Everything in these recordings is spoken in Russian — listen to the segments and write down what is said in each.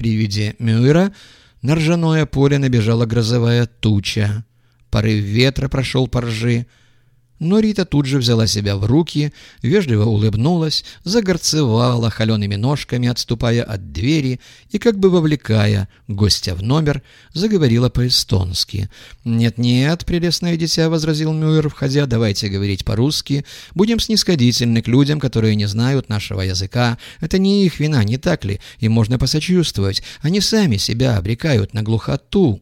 При виде Мюйра на ржаное поле набежала грозовая туча. Порыв ветра прошел по ржи, но Рита тут же взяла себя в руки, вежливо улыбнулась, загорцевала холеными ножками, отступая от двери и, как бы вовлекая гостя в номер, заговорила по-эстонски. «Нет-нет, прелестное дитя», — возразил Мюэр, входя, — «давайте говорить по-русски. Будем снисходительны к людям, которые не знают нашего языка. Это не их вина, не так ли? Им можно посочувствовать. Они сами себя обрекают на глухоту».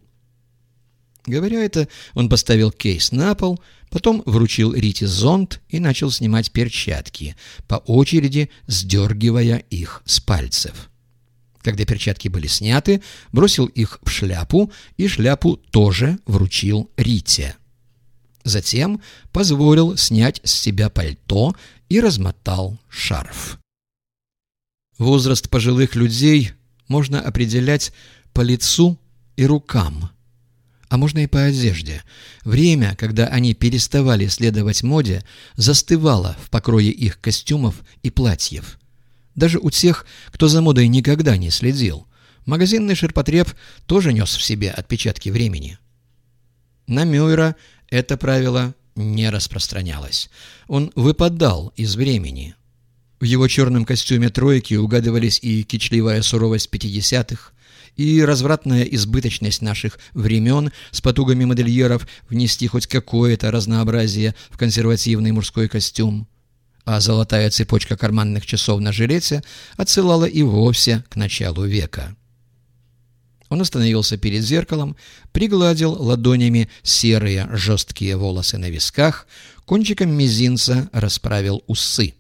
Говоря это, он поставил кейс на пол, потом вручил Рите зонт и начал снимать перчатки, по очереди сдергивая их с пальцев. Когда перчатки были сняты, бросил их в шляпу и шляпу тоже вручил Рите. Затем позволил снять с себя пальто и размотал шарф. Возраст пожилых людей можно определять по лицу и рукам – а можно и по одежде. Время, когда они переставали следовать моде, застывало в покрое их костюмов и платьев. Даже у тех, кто за модой никогда не следил. Магазинный ширпотреб тоже нес в себе отпечатки времени. На Мюйра это правило не распространялось. Он выпадал из времени. В его черном костюме тройки угадывались и кичливая суровость пятидесятых, и развратная избыточность наших времен с потугами модельеров внести хоть какое-то разнообразие в консервативный мужской костюм. А золотая цепочка карманных часов на жилете отсылала и вовсе к началу века. Он остановился перед зеркалом, пригладил ладонями серые жесткие волосы на висках, кончиком мизинца расправил усы.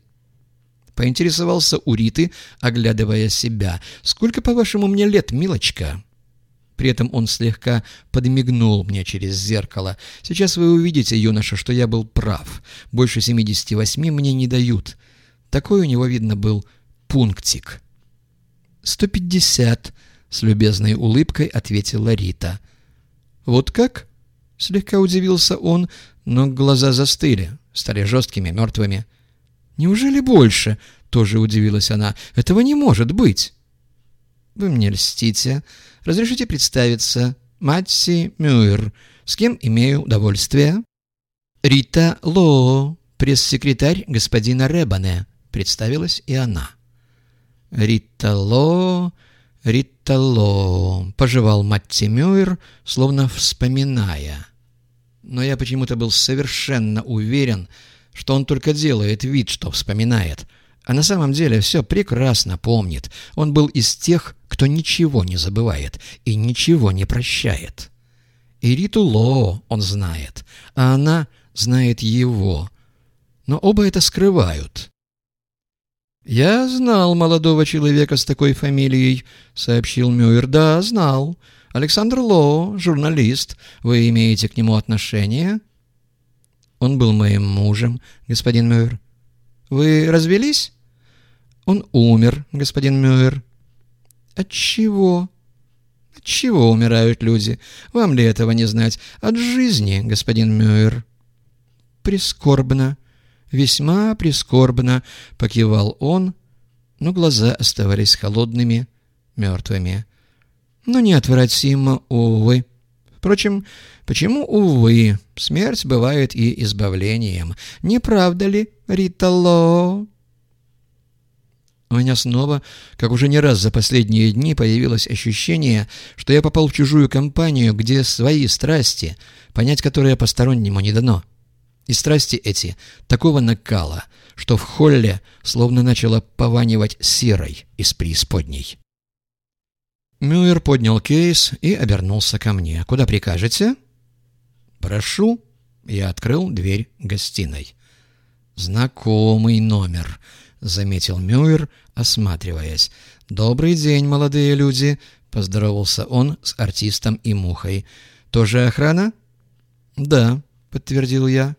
Поинтересовался у Риты, оглядывая себя. «Сколько, по-вашему, мне лет, милочка?» При этом он слегка подмигнул мне через зеркало. «Сейчас вы увидите, юноша, что я был прав. Больше 78 мне не дают». Такой у него, видно, был пунктик. «Сто пятьдесят», — с любезной улыбкой ответила Рита. «Вот как?» — слегка удивился он, но глаза застыли, стали жесткими, мертвыми. «Неужели больше?» — тоже удивилась она. «Этого не может быть!» «Вы мне льстите. Разрешите представиться. Матси Мюир. С кем имею удовольствие?» «Рита Лоо, пресс-секретарь господина Ребане», — представилась и она. «Рита Лоо, Рита Лоо», — пожевал Матти Мюир, словно вспоминая. Но я почему-то был совершенно уверен, что он только делает вид, что вспоминает. А на самом деле все прекрасно помнит. Он был из тех, кто ничего не забывает и ничего не прощает. И Риту Ло он знает, а она знает его. Но оба это скрывают. «Я знал молодого человека с такой фамилией», — сообщил Мюэр. «Да, знал. Александр Ло, журналист. Вы имеете к нему отношение?» Он был моим мужем, господин Мюэр. Вы развелись? Он умер, господин Мюэр. От чего? От чего умирают люди? Вам ли этого не знать? От жизни, господин Мюэр. Прискорбно, весьма прискорбно, покивал он, но глаза оставались холодными, мертвыми. Но неотвратимо, увы. Впрочем, почему, увы, смерть бывает и избавлением. Не правда ли, Рита Ло? У меня снова, как уже не раз за последние дни, появилось ощущение, что я попал в чужую компанию, где свои страсти, понять которые постороннему не дано. И страсти эти такого накала, что в холле словно начало пованивать серой из преисподней. Мюэр поднял кейс и обернулся ко мне. «Куда прикажете?» «Прошу». Я открыл дверь гостиной. «Знакомый номер», — заметил Мюэр, осматриваясь. «Добрый день, молодые люди», — поздоровался он с артистом и мухой. «Тоже охрана?» «Да», — подтвердил я.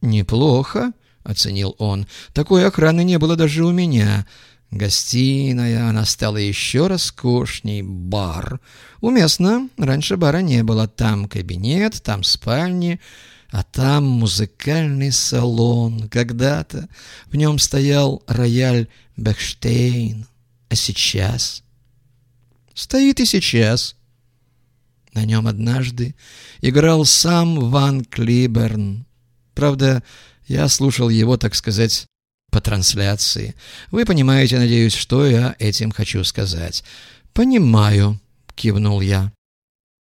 «Неплохо», — оценил он. «Такой охраны не было даже у меня. Гостиная, она стала еще роскошней. Бар. Уместно. Раньше бара не было. Там кабинет, там спальни, а там музыкальный салон. Когда-то в нем стоял рояль Бехштейн. А сейчас... Стоит и сейчас. На нем однажды играл сам Ван Клиберн. Правда, я слушал его, так сказать, по трансляции. Вы понимаете, надеюсь, что я этим хочу сказать. «Понимаю», — кивнул я.